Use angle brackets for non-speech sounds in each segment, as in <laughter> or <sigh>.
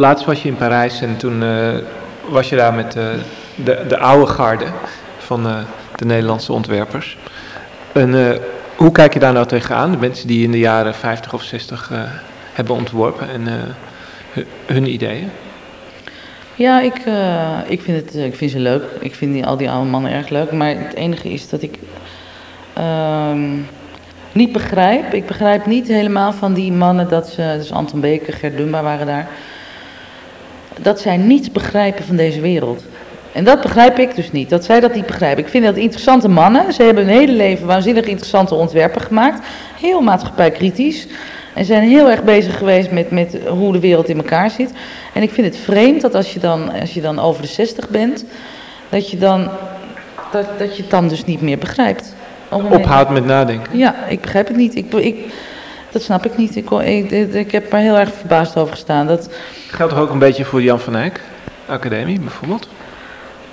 laatst was je in Parijs en toen eh, was je daar met de, de oude garde van de Nederlandse ontwerpers. En hoe kijk je daar nou tegenaan? De mensen die in de jaren 50 of 60 hebben ontworpen en hun ideeën? Ja, ik, ik, vind het, ik vind ze leuk. Ik vind die, al die oude mannen erg leuk. Maar het enige is dat ik ehm, niet begrijp. Ik begrijp niet helemaal van die mannen dat ze, dus Anton Beker, Gert Dumba waren daar, dat zij niets begrijpen van deze wereld. En dat begrijp ik dus niet, dat zij dat niet begrijpen. Ik vind dat interessante mannen. Ze hebben hun hele leven waanzinnig interessante ontwerpen gemaakt. Heel maatschappijkritisch. En zijn heel erg bezig geweest met, met hoe de wereld in elkaar zit. En ik vind het vreemd dat als je dan, als je dan over de 60 bent, dat je, dan, dat, dat je het dan dus niet meer begrijpt. Ophoudt met nadenken. Ja, ik begrijp het niet. Ik, ik, dat snap ik niet. Ik, ik, ik heb er heel erg verbaasd over gestaan. Dat... Geldt toch ook een beetje voor de Jan van Eyck Academie bijvoorbeeld?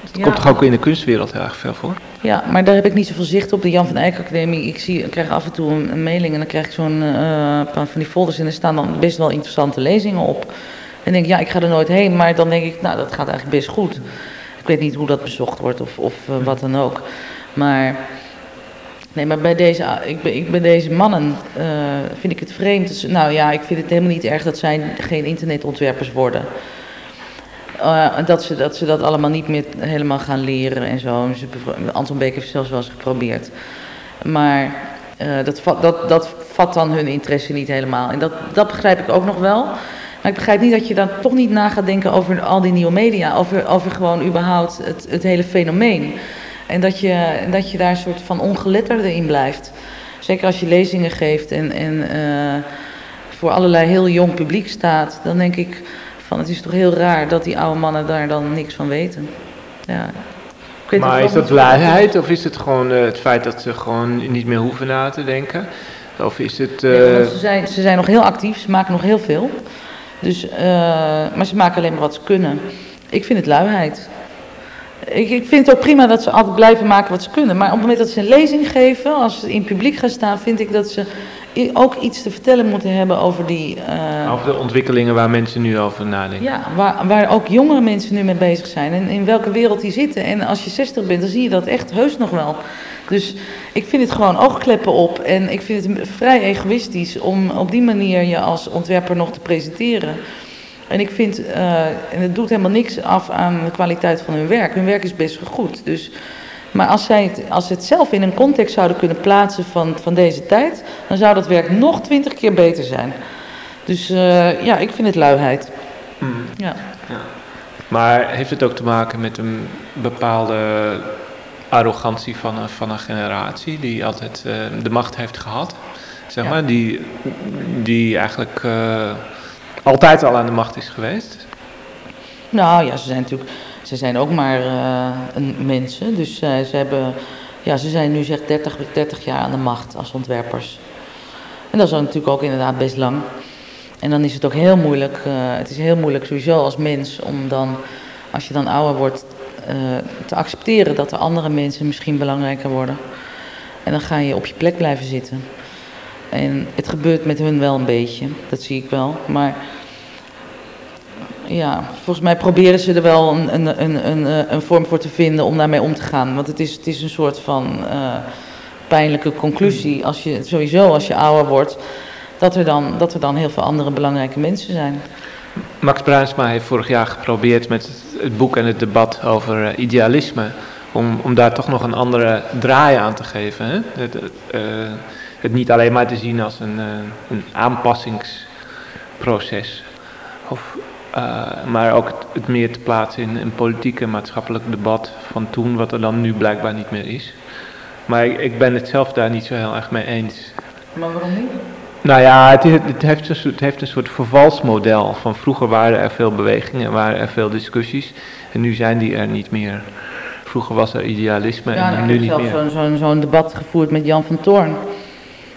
Dat komt toch ook in de kunstwereld heel erg veel voor? Ja, maar daar heb ik niet zoveel zicht op. De Jan van Eyck Academie, ik, zie, ik krijg af en toe een, mailing en dan krijg ik zo'n uh, van die folders en er staan dan best wel interessante lezingen op. En denk ik, ja, ik ga er nooit heen, maar dan denk ik, nou, dat gaat eigenlijk best goed. Ik weet niet hoe dat bezocht wordt of, of uh, wat dan ook. Maar Nee, maar bij deze, ik, ik, bij deze mannen uh, vind ik het vreemd. Dus, nou ja, ik vind het helemaal niet erg dat zij geen internetontwerpers worden. Uh, dat, ze, dat ze dat allemaal niet meer helemaal gaan leren en zo. Anton Beek heeft zelfs wel eens geprobeerd. Maar uh, dat, dat, dat vat dan hun interesse niet helemaal. En dat, dat begrijp ik ook nog wel. Maar ik begrijp niet dat je dan toch niet na gaat denken over al die nieuwe media. Over, over gewoon überhaupt het, het hele fenomeen. En dat je, dat je daar een soort van ongeletterde in blijft. Zeker als je lezingen geeft en, en uh, voor allerlei heel jong publiek staat. Dan denk ik van het is toch heel raar dat die oude mannen daar dan niks van weten. Ja. Maar is dat luiheid of is het gewoon uh, het feit dat ze gewoon niet meer hoeven na te denken? Of is het... Uh... ze, zijn, ze zijn nog heel actief, ze maken nog heel veel. Dus, maar ze maken alleen maar wat ze kunnen. Ik vind het luiheid. Ik, ik, vind het ook prima dat ze altijd blijven maken wat ze kunnen. Maar op het moment dat ze een lezing geven, als ze in publiek gaan staan, vind ik dat ze ook iets te vertellen moeten hebben over die... Uh, over de ontwikkelingen waar mensen nu over nadenken. Ja, waar, waar ook jongere mensen nu mee bezig zijn en in welke wereld die zitten. En als je 60 bent, dan zie je dat echt heus nog wel. Dus ik vind het gewoon oogkleppen op en ik vind het vrij egoïstisch om op die manier je als ontwerper nog te presenteren. En ik vind, uh, en het doet helemaal niks af aan de kwaliteit van hun werk. Hun werk is best wel goed. Dus, maar als, zij het, als ze het zelf in een context zouden kunnen plaatsen van, van deze tijd, dan zou dat werk nog twintig keer beter zijn. Dus uh, ja, ik vind het luiheid. Mm. Ja. ja. Maar heeft het ook te maken met een bepaalde arrogantie van een, van een generatie die altijd uh, de macht heeft gehad? Zeg maar, die, die eigenlijk altijd al aan de macht is geweest? Nou ja, ze zijn natuurlijk, ze zijn ook maar een mensen. Dus uh, ze hebben, ja, ze zijn nu zeg 30, 30 jaar aan de macht als ontwerpers. En dat is natuurlijk ook inderdaad best lang. En dan is het ook heel moeilijk, uh, het is heel moeilijk sowieso als mens om dan, als je dan ouder wordt, te accepteren dat er andere mensen misschien belangrijker worden. En dan ga je op je plek blijven zitten. En het gebeurt met hun wel een beetje, dat zie ik wel. Maar ja, volgens mij proberen ze er wel een, een, een, eh, een vorm voor te vinden om daarmee om te gaan. Want het is, het is een soort van uh, pijnlijke conclusie, als je, sowieso als je ouder wordt, dat er, dan, dat er dan heel veel andere belangrijke mensen zijn. Max Bruinsma heeft vorig jaar geprobeerd met het boek en het debat over uh, idealisme, om, om daar toch nog een andere draai aan te geven. Hè? Het, het niet alleen maar te zien als een, een aanpassingsproces. Of uh, maar ook het, meer te plaatsen in een politiek en maatschappelijk debat van toen, wat er dan nu blijkbaar niet meer is. Maar ik, ik ben het zelf daar niet zo heel erg mee eens. Maar waarom niet? Nou ja, het, het, heeft een, het heeft een soort vervalsmodel. Van vroeger waren er veel bewegingen, waren er veel discussies. En nu zijn die er niet meer. Vroeger was er idealisme en nu niet meer. Ik heb zelf zo'n debat gevoerd met Jan van Toorn.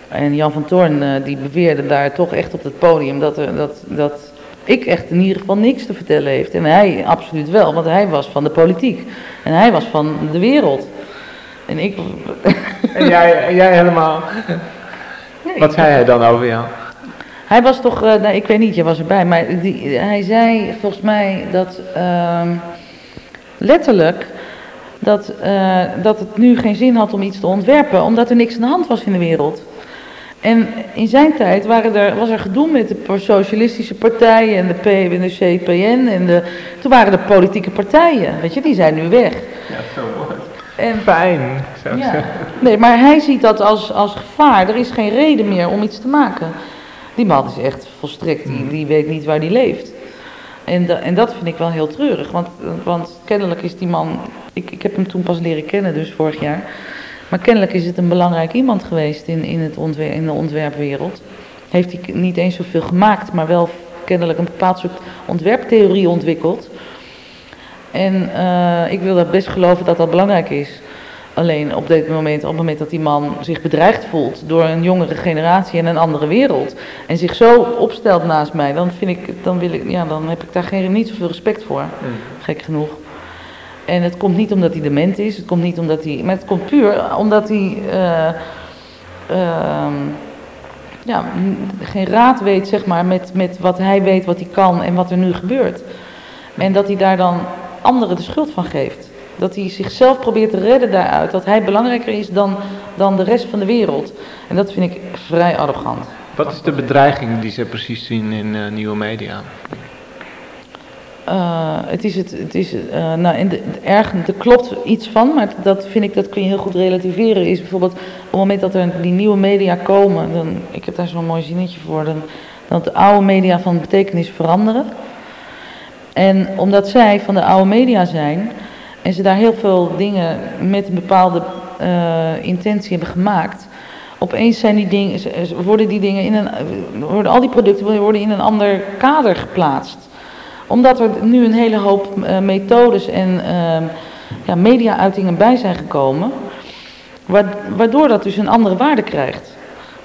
En Jan van Toorn uh, die beweerde daar toch echt op het podium dat, er, dat, dat ik echt in ieder geval niks te vertellen heeft. En hij absoluut wel, want hij was van de politiek. En hij was van de wereld. En ik... En jij, jij helemaal... <laughs> Wat zei hij dan over jou? Hij was toch, uh, nou, ik weet niet, je was erbij, maar die, hij zei volgens mij dat uh, letterlijk dat, uh, dat het nu geen zin had om iets te ontwerpen, omdat er niks aan de hand was in de wereld. En in zijn tijd waren er, was er gedoe met de socialistische partijen en de, P, en de CPN. En de, toen waren er politieke partijen, weet je, die zijn nu weg. Ja, zo mooi. En, Fijn, zou ik ja. zeggen. Nee, maar hij ziet dat als, als gevaar. Er is geen reden meer om iets te maken. Die man is echt volstrekt, die, die weet niet waar die leeft. En, en dat vind ik wel heel treurig, want, want kennelijk is die man... Ik, ik heb hem toen pas leren kennen, dus vorig jaar... Maar kennelijk is het een belangrijk iemand geweest in, in, het ontwer in de ontwerpwereld. Heeft hij niet eens zoveel gemaakt, maar wel kennelijk een bepaald soort ontwerptheorie ontwikkeld. En uh, ik wil dat best geloven dat dat belangrijk is. Alleen op dit moment, op het moment dat die man zich bedreigd voelt door een jongere generatie en een andere wereld. En zich zo opstelt naast mij, dan vind ik, dan wil ik, ja, dan heb ik daar geen, niet zoveel respect voor. Mm. Gek genoeg. En het komt niet omdat hij dement is, het komt niet omdat hij. Maar het komt puur omdat hij. Uh, uh, ja, geen raad weet, zeg maar, met, met wat hij weet, wat hij kan en wat er nu gebeurt. En dat hij daar dan anderen de schuld van geeft. Dat hij zichzelf probeert te redden daaruit. Dat hij belangrijker is dan, dan de rest van de wereld. En dat vind ik vrij arrogant. Wat is de bedreiging die ze precies zien in uh, nieuwe media? Uh, het is het, het is, uh, nou, in de, er klopt iets van, maar dat vind ik, dat kun je heel goed relativeren. Is bijvoorbeeld op het moment dat er die nieuwe media komen, dan, ik heb daar zo'n mooi zinnetje voor, dan, dat de oude media van betekenis veranderen. En omdat zij van de oude media zijn en ze daar heel veel dingen met een bepaalde uh, intentie hebben gemaakt, opeens zijn die dingen, worden die dingen in een, worden al die producten worden in een ander kader geplaatst omdat er nu een hele hoop uh, methodes en uh, ja, media-uitingen bij zijn gekomen, waardoor dat dus een andere waarde krijgt.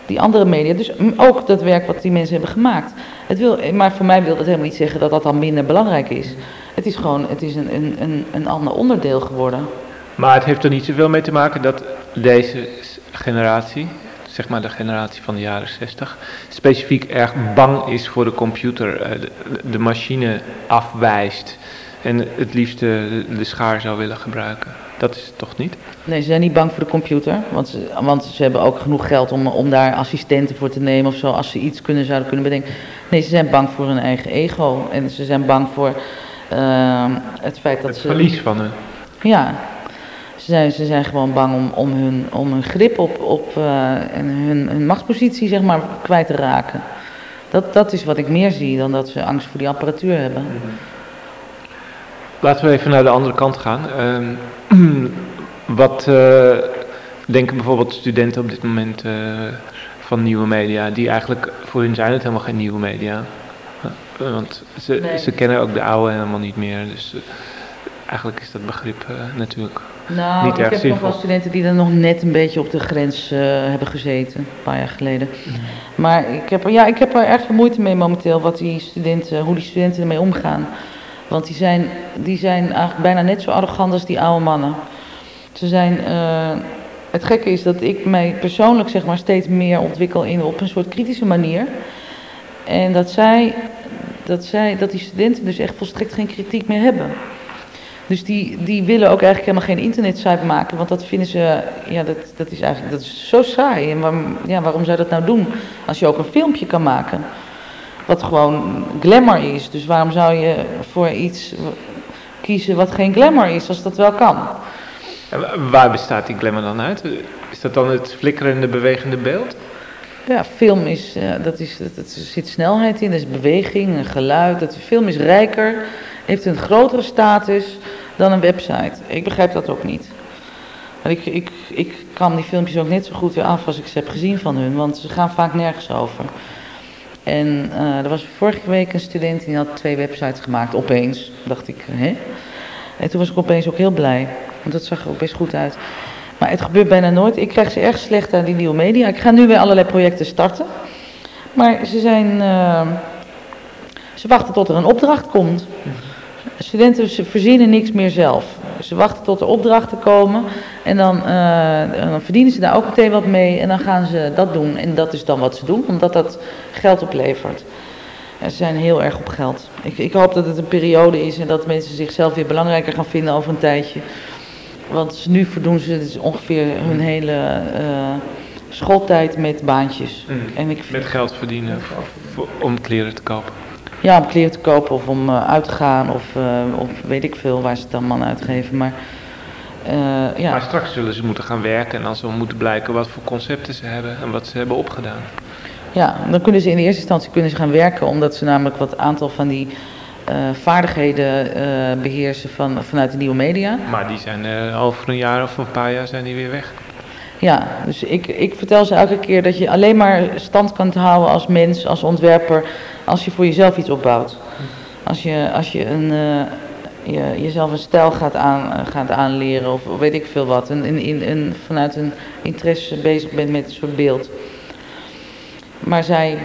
Die andere media, dus ook dat werk wat die mensen hebben gemaakt. Het wil, maar voor mij wil dat helemaal niet zeggen dat dat dan minder belangrijk is. Het is gewoon, het is een, een, een ander onderdeel geworden. Maar het heeft er niet zoveel mee te maken dat deze generatie, zeg maar de generatie van de jaren 60, specifiek erg bang is voor de computer, eh, de, de machine afwijst en het liefst de, de schaar zou willen gebruiken. Dat is het toch niet? Nee, ze zijn niet bang voor de computer, want ze, want ze hebben ook genoeg geld om, om daar assistenten voor te nemen of zo, als ze iets kunnen, zouden kunnen bedenken. Nee, ze zijn bang voor hun eigen ego en ze zijn bang voor uh, het feit dat het ze... Het verlies van hun. Ja, ze zijn, ze zijn gewoon bang om, om, hun, om hun grip op, op uh, en hun, hun machtspositie zeg maar, kwijt te raken. Dat, dat is wat ik meer zie dan dat ze angst voor die apparatuur hebben. Laten we even naar de andere kant gaan. Uh, <clears throat> wat uh, denken bijvoorbeeld studenten op dit moment uh, van nieuwe media, die eigenlijk voor hun zijn het helemaal geen nieuwe media. Want ze, nee. ze kennen ook de oude helemaal niet meer. Dus eigenlijk is dat begrip natuurlijk nou, niet ik heb nog wel studenten die er nog net een beetje op de grens uh, hebben gezeten, een paar jaar geleden. Maar ik heb, er, ja, ik heb er erg veel moeite mee momenteel, wat die studenten, hoe die studenten ermee omgaan. Want die zijn, die zijn eigenlijk bijna net zo arrogant als die oude mannen. Ze zijn, uh, het gekke is dat ik mij persoonlijk zeg maar, steeds meer ontwikkel in, op een soort kritische manier. En dat zij, dat zij, dat die studenten dus echt volstrekt geen kritiek meer hebben. Dus die, die willen ook eigenlijk helemaal geen internetsite maken, want dat vinden ze, ja, dat, dat is eigenlijk dat is zo saai. En waarom, ja, waarom zou je dat nou doen als je ook een filmpje kan maken? Wat gewoon glamour is. Dus waarom zou je voor iets kiezen wat geen glamour is, als dat wel kan? En waar bestaat die glamour dan uit? Is dat dan het flikkerende, bewegende beeld? Ja, film is, ja, dat is, dat, dat, er zit snelheid in, er is beweging, een geluid. Dat, film is rijker, heeft een grotere status dan een website. Ik begrijp dat ook niet. Maar ik, ik, ik kan die filmpjes ook net zo goed weer af als ik ze heb gezien van hun, want ze gaan vaak nergens over. En uh, er was vorige week een student die had twee websites gemaakt, opeens. dacht ik, hè? En toen was ik opeens ook heel blij, want dat zag er ook best goed uit. Maar het gebeurt bijna nooit. Ik krijg ze erg slecht aan die nieuwe media. Ik ga nu weer allerlei projecten starten. Maar ze zijn... Uh, ze wachten tot er een opdracht komt. Studenten ze verzinnen niks meer zelf. Ze wachten tot er opdrachten komen en dan, uh, dan, verdienen ze daar ook meteen wat mee en dan gaan ze dat doen. En dat is dan wat ze doen, omdat dat geld oplevert. En ze zijn heel erg op geld. Ik, ik hoop dat het een periode is en dat mensen zichzelf weer belangrijker gaan vinden over een tijdje. Want nu verdoen ze dus ongeveer hun hele uh, schooltijd met baantjes. Mm. En ik met geld verdienen om kleren te kopen. Ja, om kleren te kopen of om uh, uit te gaan of, uh, of weet ik veel waar ze het dan man uitgeven. Maar, ja. maar straks zullen ze moeten gaan werken en dan zal moeten blijken wat voor concepten ze hebben en wat ze hebben opgedaan. Ja, dan kunnen ze in de eerste instantie kunnen ze gaan werken omdat ze namelijk wat aantal van die uh, vaardigheden uh, beheersen van, vanuit de nieuwe media. Maar die zijn over een jaar of een paar jaar zijn die weer weg. Ja, dus ik, ik vertel ze elke keer dat je alleen maar stand kan houden als mens, als ontwerper, als je voor jezelf iets opbouwt. Als je, als je een, je, jezelf een stijl gaat, aan, gaat aanleren of weet ik veel wat, en in, in, in, vanuit een interesse bezig bent met een soort beeld. Maar zij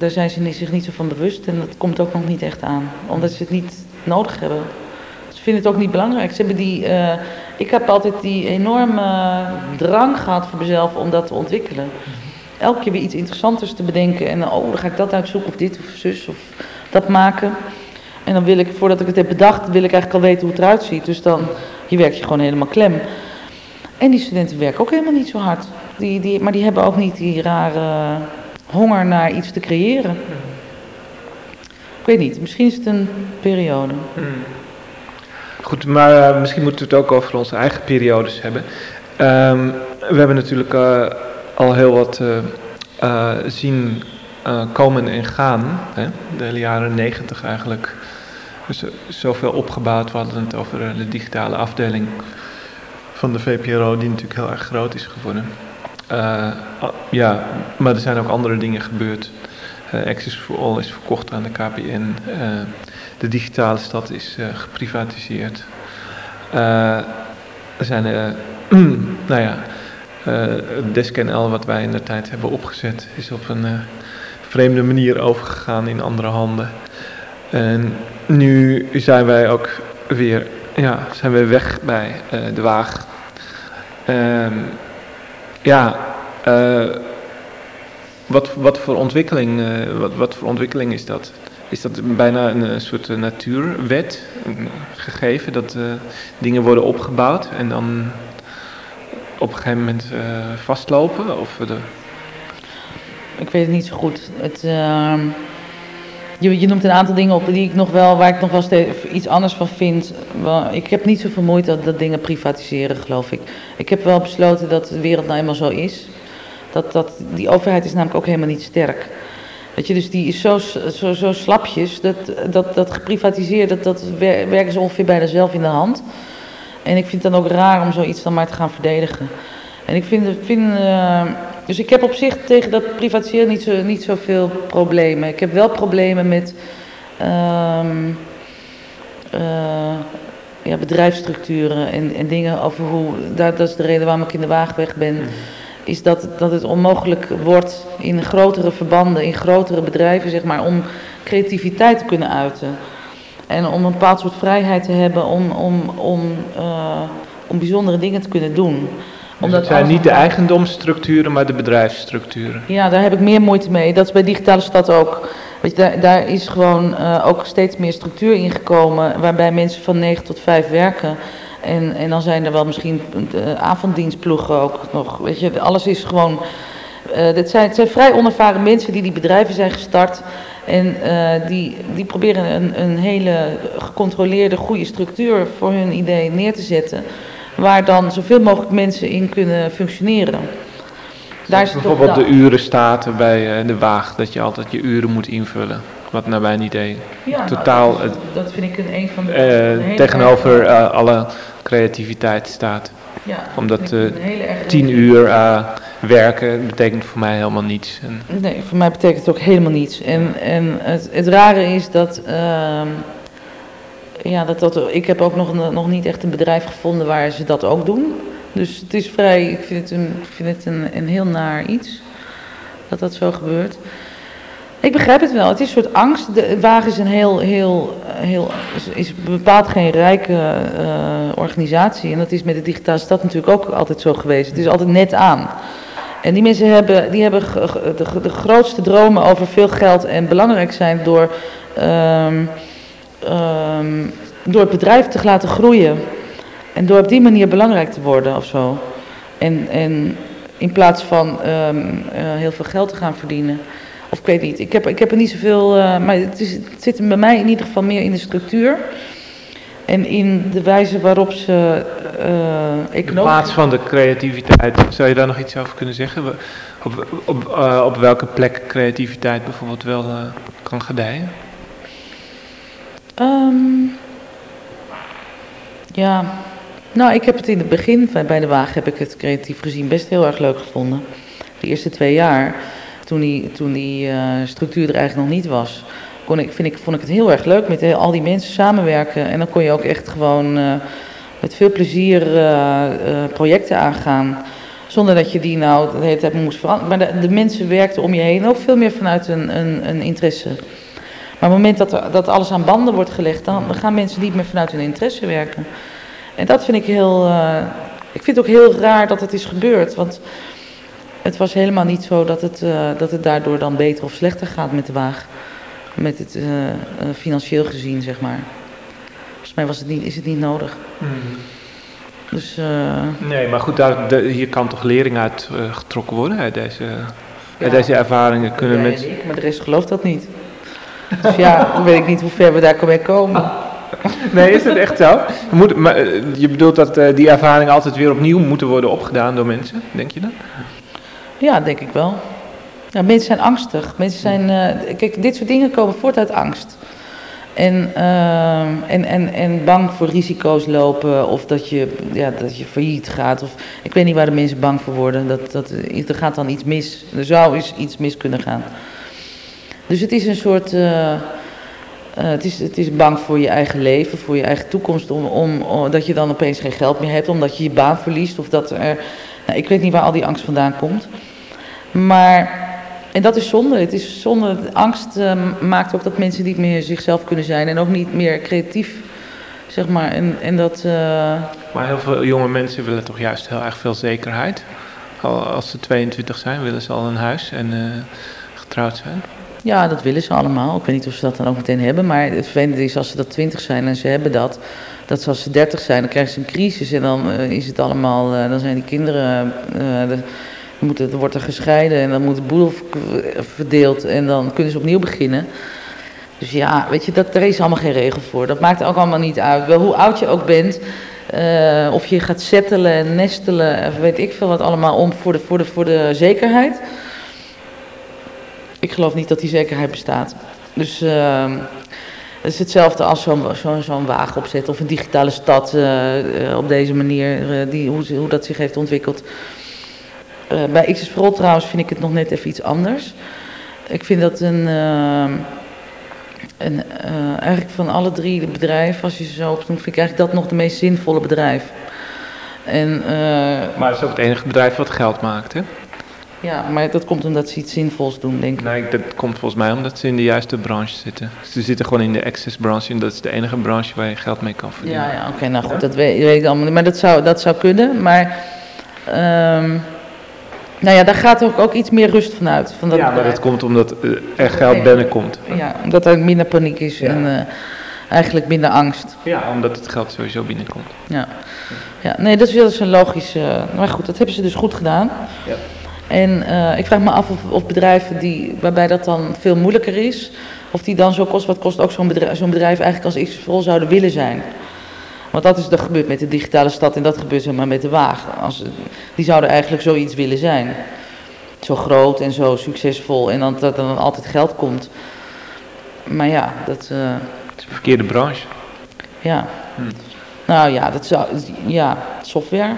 daar zijn ze zich niet zo van bewust en dat komt ook nog niet echt aan. Omdat ze het niet nodig hebben. Ze vinden het ook niet belangrijk. Ze hebben die, uh, ik heb altijd die enorme drang gehad voor mezelf om dat te ontwikkelen. Elke keer weer iets interessanters te bedenken. En oh, dan ga ik dat uitzoeken of dit of zus of dat maken. En dan wil ik, voordat ik het heb bedacht, wil ik eigenlijk al weten hoe het eruit ziet. Dus dan, je werkt je gewoon helemaal klem. En die studenten werken ook helemaal niet zo hard. Die, die, maar die hebben ook niet die rare honger naar iets te creëren. Ik weet niet, misschien is het een periode. Hmm. Goed, maar uh, misschien moeten we het ook over onze eigen periodes hebben. Um, we hebben natuurlijk uh, al heel wat uh, zien komen en gaan. Hè? De hele jaren negentig eigenlijk. Dus zoveel opgebouwd. We hadden het over de digitale afdeling van de VPRO, die natuurlijk heel erg groot is geworden. Uh, ja, maar er zijn ook andere dingen gebeurd. Access for All is verkocht aan de KPN. De digitale stad is geprivatiseerd. er zijn, <clears throat> nou ja, DeskNL wat wij in de tijd hebben opgezet, is op een vreemde manier overgegaan in andere handen. En nu zijn wij ook weer, ja, zijn we weg bij de Waag. Ehm, ja, wat, wat, voor ontwikkeling, wat, wat, voor ontwikkeling is dat? Is dat bijna een, een soort natuurwet gegeven dat dingen worden opgebouwd en dan op een gegeven moment vastlopen? Of de... Ik weet het niet zo goed. Het, ehm, je, je, noemt een aantal dingen op die ik nog wel, waar ik nog wel steeds iets anders van vind. Ik heb niet zoveel moeite dat, dat dingen privatiseren, geloof ik. Ik heb wel besloten dat de wereld nou eenmaal zo is. Dat, dat, die overheid is namelijk ook helemaal niet sterk. Weet je, dus die is zo, zo, zo slapjes. Dat, dat, dat geprivatiseerd, dat, dat werken ze ongeveer bijna zelf in de hand. En ik vind het dan ook raar om zoiets dan maar te gaan verdedigen. En ik vind, vind uh, dus ik heb op zich tegen dat privatiseren niet, zo, niet zoveel problemen. Ik heb wel problemen met um, uh, ja, bedrijfsstructuren en, en dingen over hoe, dat, dat is de reden waarom ik in de Waagweg ben, mhm. Is dat, dat het onmogelijk wordt in grotere verbanden, in grotere bedrijven, zeg maar, om creativiteit te kunnen uiten. En om een bepaald soort vrijheid te hebben om, om, om, uh, om bijzondere dingen te kunnen doen. Omdat het zijn niet de eigendomsstructuren, maar de bedrijfsstructuren. Ja, daar heb ik meer moeite mee. Dat is bij Digitale Stad ook. Weet je, daar, daar is gewoon uh, ook steeds meer structuur ingekomen, waarbij mensen van 9 tot 5 werken. En, en dan zijn er wel misschien uh, avonddienstploegen ook nog. Weet je, alles is gewoon. Uh, dit zijn, het zijn vrij onervaren mensen die die bedrijven zijn gestart. En uh, die, die proberen een, een hele gecontroleerde, goede structuur voor hun idee neer te zetten waar dan zoveel mogelijk mensen in kunnen functioneren. Daar is bijvoorbeeld de uren staat bij eh, de waag, dat je altijd je uren moet invullen. Wat naar mijn idee ja, totaal... Nou, dat, dat, vind ik een, een van de... Uh, tegenover uh, alle creativiteit staat. Ja, Omdat uh, tien uur werken betekent voor mij helemaal niets. En nee, voor mij betekent het ook helemaal niets. En, en het, het rare is dat ehm, ja, dat, dat, ik heb ook nog, nog niet echt een bedrijf gevonden waar ze dat ook doen. Dus het is vrij, ik vind het een, vind het een, een heel naar iets dat dat zo gebeurt. Ik begrijp het wel. Het is een soort angst. De wagen is een heel, heel, heel is, bepaald geen rijke uh, organisatie. En dat is met de digitale stad natuurlijk ook altijd zo geweest. Het is altijd net aan. En die mensen hebben, die hebben de, de grootste dromen over veel geld en belangrijk zijn door, um, um, door het bedrijf te laten groeien. En door op die manier belangrijk te worden of zo. En, en in plaats van um, uh, heel veel geld te gaan verdienen. Of ik weet niet. Ik heb, ik heb er niet zoveel. Uh, maar het, is, het zit bij mij in ieder geval meer in de structuur. En in de wijze waarop ze uh, In plaats van de creativiteit, zou je daar nog iets over kunnen zeggen? Op, op, uh, op welke plek creativiteit bijvoorbeeld wel uh, kan gedijen? Um, ja, nou ik heb het in het begin bij de wagen heb ik het creatief gezien best heel erg leuk gevonden. De eerste twee jaar, toen die, toen die structuur er eigenlijk nog niet was kon ik, vind ik, vond ik het heel erg leuk met al die mensen samenwerken. En dan kon je ook echt gewoon uh, met veel plezier projecten aangaan. Zonder dat je die nou de hele tijd moest veranderen. Maar de, mensen werkten om je heen ook veel meer vanuit een, een, een interesse. Maar op het moment dat, dat alles aan banden wordt gelegd, dan gaan mensen niet meer vanuit hun interesse werken. En dat vind ik heel. ik vind het ook heel raar dat het is gebeurd. Want het was helemaal niet zo dat het, dat het daardoor dan beter of slechter gaat met de wagen met het uh, financieel gezien, zeg maar. Volgens mij was het niet, is het niet nodig. Mm. Dus, uh, nee, maar goed, daar, de, hier kan toch lering uit getrokken worden uit deze, ja, uit deze ervaringen. Kunnen mensen... maar de rest gelooft dat niet. Dus ja, dan weet ik niet hoe ver we daar kunnen komen. <laughs> Nee, is het echt zo? Moet, maar, je bedoelt dat die ervaringen altijd weer opnieuw moeten worden opgedaan door mensen, denk je dat? Ja, denk ik wel. Mensen zijn angstig. Mensen zijn, uh, kijk, dit soort dingen komen voort uit angst. En, uh, en, en, en bang voor risico's lopen of dat je, ja, dat je failliet gaat. Of, ik weet niet waar de mensen bang voor worden. Dat, dat, er gaat dan iets mis. Er zou eens iets mis kunnen gaan. Dus het is een soort... Uh, het, is, het is bang voor je eigen leven, voor je eigen toekomst. Om, om, om, dat je dan opeens geen geld meer hebt, omdat je je baan verliest. Of dat er... Nou, ik weet niet waar al die angst vandaan komt. Maar en dat is zonde. Het is zonde. Angst uh, maakt ook dat mensen niet meer zichzelf kunnen zijn en ook niet meer creatief, zeg maar. En, en dat, uh... Maar heel veel jonge mensen willen toch juist heel erg veel zekerheid. Al als ze 22 zijn, willen ze al een huis en uh, getrouwd zijn. Ja, dat willen ze allemaal. Ik weet niet of ze dat dan ook meteen hebben. Maar het vervelende is als ze dat 20 zijn en ze hebben dat. Dat als ze 30 zijn, dan krijgen ze een crisis. En dan is het allemaal. dan zijn die kinderen. De, moet het, wordt er gescheiden en dan moet de boel verdeeld en dan kunnen ze opnieuw beginnen. Dus ja, weet je, dat, er is allemaal geen regel voor. Dat maakt ook allemaal niet uit. Wel hoe oud je ook bent, uh, of je gaat settelen en nestelen, weet ik veel wat allemaal om voor de, voor de, voor de zekerheid. Ik geloof niet dat die zekerheid bestaat. Dus uh, het is hetzelfde als zo'n zo, zo wagen opzetten of een digitale stad uh, op deze manier, die, hoe, hoe dat zich heeft ontwikkeld. Uh, bij Verrol trouwens vind ik het nog net even iets anders. Ik vind dat een, uh, een uh, eigenlijk van alle drie de bedrijven, als je ze zo opnoemt, vind ik eigenlijk dat nog de meest zinvolle bedrijf. En, maar het is ook het enige bedrijf wat geld maakt, hè? Ja, maar dat komt omdat ze iets zinvols doen, denk ik. Nee, dat komt volgens mij omdat ze in de juiste branche zitten. Ze zitten gewoon in de access branche en dat is de enige branche waar je geld mee kan verdienen. Ja, ja oké, nou goed, dat weet, weet ik allemaal niet. Maar dat zou, dat zou kunnen, maar... Um, nou ja, daar gaat ook, ook iets meer rust vanuit. Van dat ja, maar dat komt omdat er geld binnenkomt. Ja, omdat er minder paniek is ja. en uh, eigenlijk minder angst. Ja, omdat het geld sowieso binnenkomt. Ja, ja nee, dat is wel eens een logisch... Uh, maar goed, dat hebben ze dus goed gedaan. Ja. En uh, ik vraag me af of, of, bedrijven die, waarbij dat dan veel moeilijker is... of die dan zo kost wat kost ook zo'n bedrijf, zo'n bedrijf eigenlijk als x zouden willen zijn... Want dat is er gebeurd met de digitale stad en dat gebeurt zeg maar met de wagen. Als, die zouden eigenlijk zoiets willen zijn. Zo groot en zo succesvol en dan, dat er dan altijd geld komt. Maar ja, dat... Uh, het is een verkeerde branche. Ja. Hm. Nou ja, dat zou, ja, software.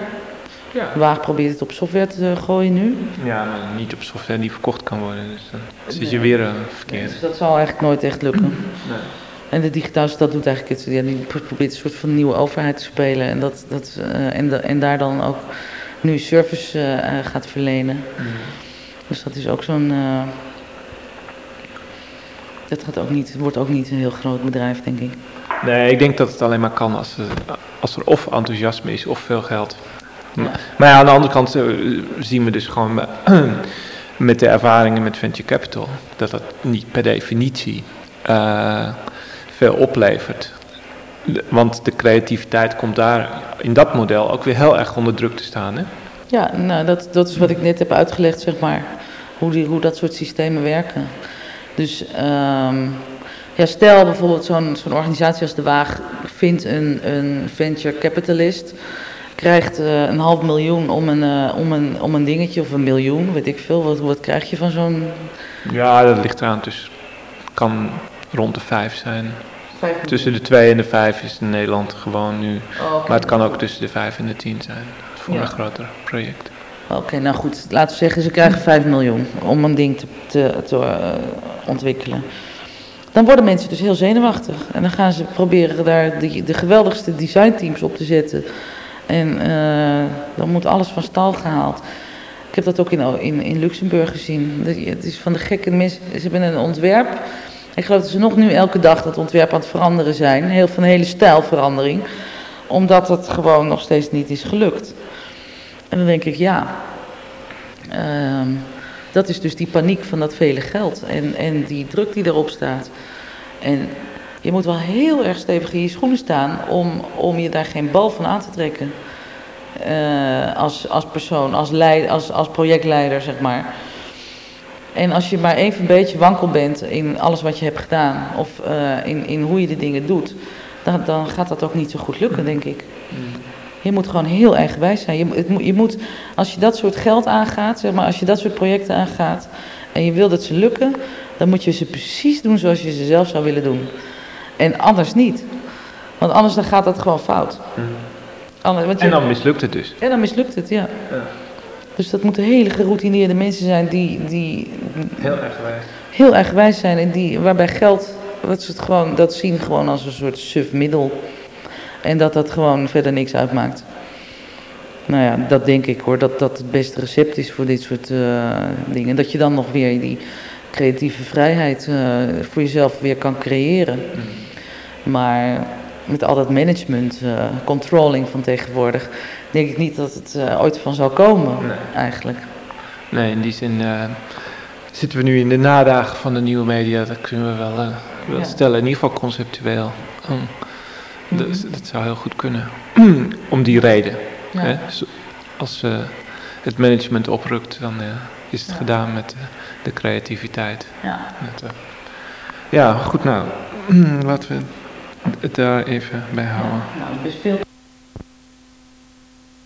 Ja. De wagen probeert het op software te gooien nu. Ja, maar niet op software die verkocht kan worden. Dus dan zit je weer uh, verkeerd. Dus dat zal eigenlijk nooit echt lukken. Nee. En de digitale stad doet eigenlijk het, ja, die probeert een soort van nieuwe overheid te spelen. En, dat, dat, uh, en, de, en daar dan ook nu service uh, gaat verlenen. Mm. Dus dat is ook zo'n. Uh, Dat gaat ook niet, wordt ook niet een heel groot bedrijf, denk ik. Nee, ik denk dat het alleen maar kan als er, als er of enthousiasme is of veel geld. Ja. Maar ja, aan de andere kant eh, zien we dus gewoon met, <clears throat> de ervaringen met venture capital dat dat niet per definitie eh, veel oplevert. Want de creativiteit komt daar in dat model ook weer heel erg onder druk te staan. Hè? Ja, nou, dat, dat is wat ik net heb uitgelegd, zeg maar. Hoe, die, hoe dat soort systemen werken. Dus ehm, ja, stel bijvoorbeeld zo'n zo'n organisatie als De Waag vindt een, een venture capitalist. Krijgt eh, een half miljoen om een, eh, om, een, om een dingetje of een miljoen, weet ik veel. Wat, wat krijg je van zo'n... Ja, dat ligt eraan. Dus het kan rond de vijf zijn. Vijf Tussen de twee en de vijf is in Nederland gewoon nu. Oh. Maar het kan ook tussen de vijf en de tien zijn. Voor Ja. een groter project. Oké, nou goed, laten we zeggen ze krijgen 5 miljoen om een ding te, te, te eh, ontwikkelen. Dan worden mensen dus heel zenuwachtig. En dan gaan ze proberen daar de, de geweldigste designteams op te zetten. En eh, dan moet alles van stal gehaald. Ik heb dat ook in, in, in Luxemburg gezien. Het is van de gekke mensen. Ze hebben een ontwerp. Ik geloof dat ze nog nu elke dag dat ontwerp aan het veranderen zijn. Heel van hele stijlverandering. Omdat het gewoon nog steeds niet is gelukt. En dan denk ik, ja, ehm, dat is dus die paniek van dat vele geld en, en die druk die erop staat. En je moet wel heel erg stevig in je schoenen staan om, om je daar geen bal van aan te trekken. Eh, als, als persoon, als, leid, als, als projectleider, zeg maar. En als je maar even een beetje wankel bent in alles wat je hebt gedaan, of eh, in, in hoe je de dingen doet, dan, dan gaat dat ook niet zo goed lukken, denk ik. Je moet gewoon heel eigenwijs zijn. Je, het je moet, als je dat soort geld aangaat, zeg maar, als je dat soort projecten aangaat en je wil dat ze lukken, dan moet je ze precies doen zoals je ze zelf zou willen doen. En anders niet. Want anders dan gaat dat gewoon fout. Anders, want je- En dan mislukt het dus. en dan mislukt het, ja. Ja. Dus dat moeten hele geroutineerde mensen zijn die, die Heel erg wijs. heel eigenwijs zijn en die, waarbij geld, dat ze het gewoon, dat zien gewoon als een soort suf middel. En dat dat gewoon verder niks uitmaakt. Nou ja, dat denk ik hoor, dat dat het beste recept is voor dit soort eh, dingen. Dat je dan nog weer die creatieve vrijheid eh, voor jezelf weer kan creëren. Maar met al dat management, eh, controlling van tegenwoordig, denk ik niet dat het eh, ooit van zal komen Nee. eigenlijk. Nee, in die zin eh, zitten we nu in de nadagen van de nieuwe media. Dat kunnen we wel, eh, wel Ja. stellen, in ieder geval conceptueel. Dat, Mhm. dat zou heel goed kunnen. <clears throat> Om die reden. Ja. Hè? Zo- Als het management oprukt, dan is het Ja. gedaan met de creativiteit. Ja. Met, ja, goed nou. <clears throat> Laten we het daar even bij houden. Nou, best veel.